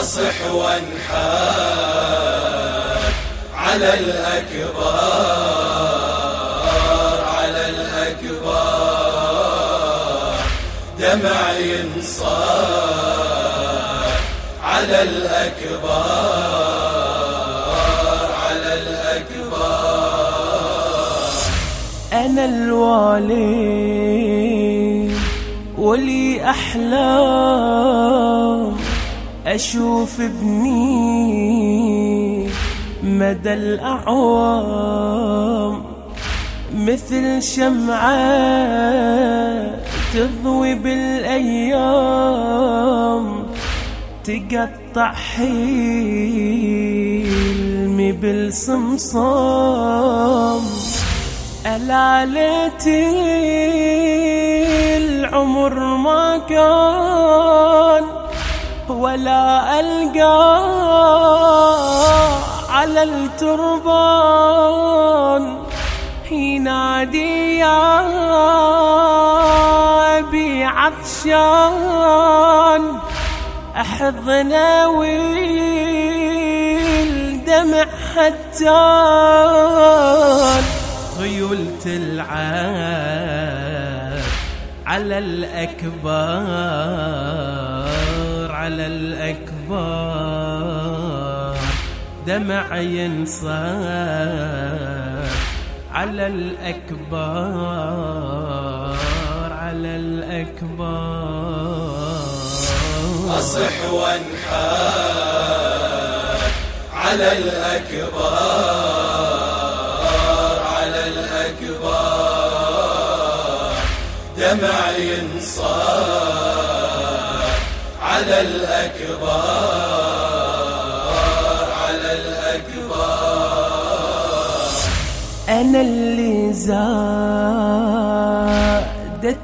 أصح وانحاد على الأكبار على الأكبار. دمع ينصار على الأكبار على الأكبار. أنا الوالي ولي أحلام. أشوف ابني مدى الأعوام مثل شمعة تضوي بالأيام تقطع حلمي بالصمصام. ألا ليتي العمر ما كان ولا ألقى على التربان. ينادي يا أبي عطشان أحضن والدمع حتان. خيول تلعب على الأكبار. على الأكبار. دمع ينصار على الأكبار على الأكبار. أصح وانحاد على الأكبار على الأكبار. دمع ينصار على الأكبار على الأكبار. أنا اللي زادت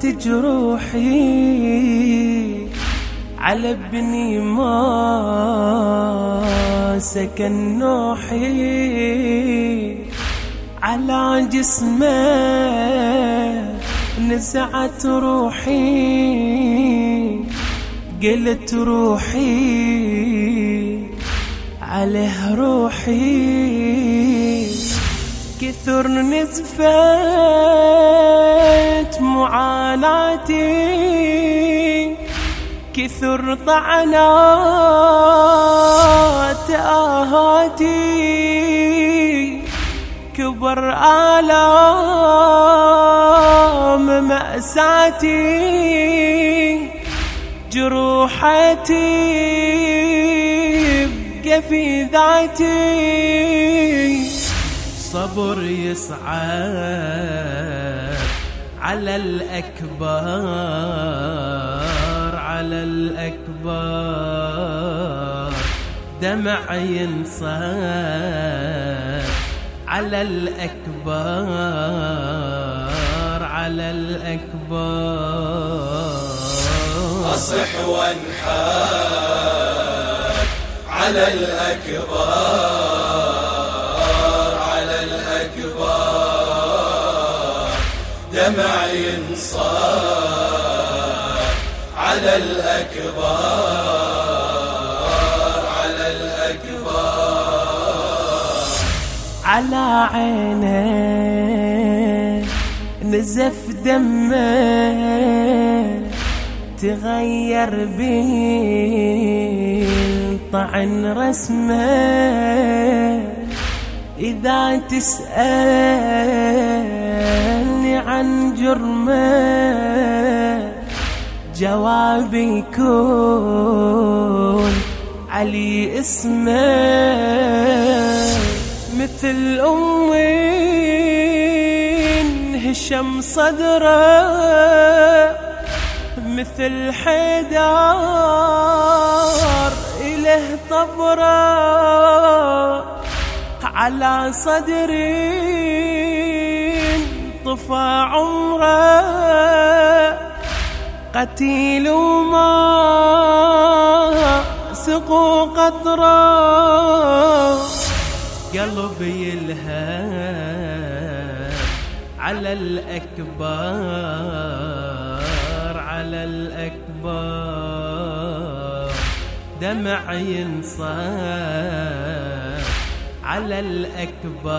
جروحي على ابني ما سكن نوحي على جسمه نزعت روحي. قلت روحي عليه روحي. كثر نزفت معاناتي كثر طعنات آهاتي. كبر آلام مأساتي. جروحتي بقى في ذاتي. صبر يصعب على الأكبر على الأكبر. دمع ينصب على الأكبر على الأكبر. أصح وانحاد على الأكبار على الأكبار. دمع ينصار على الأكبار على الأكبار. على عينه نزف دمه تغير بالطعن رسمه. إذا تسألني عن جرمه جوابي يكون علي اسمه. مثل أمي هشم صدره مثل حيدار إله طبرة على صدري طفى عمرة. قتيل وما سقوا قطرة. قلبي يلهب على الأكبر. على الأكبر دمع ينصاب. على الأكبر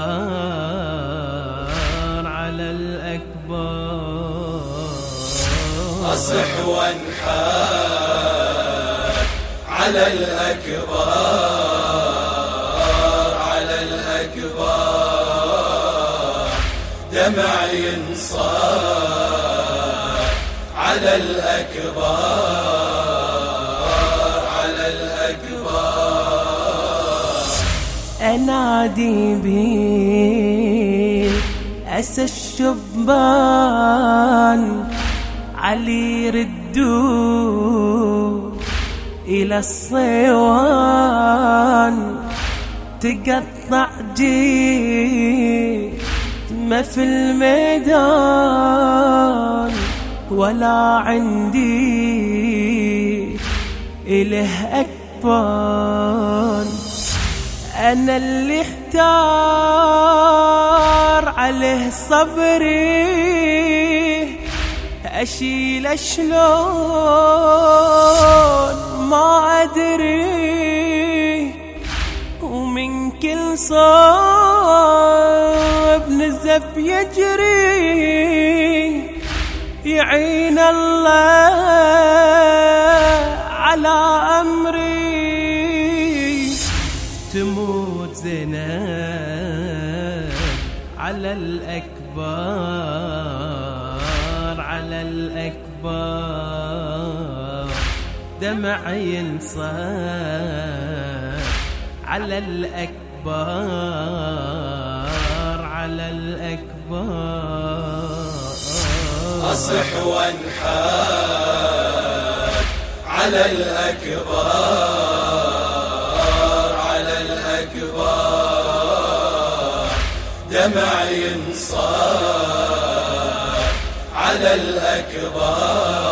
على الأكبر. أصح وانحار. على الأكبر على الأكبر. دمع ينصار على الأكبر أنادي بي أسى الشبان علي ردوا إلى الصيوان. تقطع جي ما في الميدان. ولا عندي إله أكبر. أنا اللي احتار عليه صبري. أشيل شلون ما أدري. ومن كل صوب نزف يجري. يعين الله على أمري. تموت زينب على الأكبر على الأكبر. دمع ينصاب على الأكبر على الأكبر. أصح وانحار على الأكبر على الأكبر دمع ينصار على الأكبر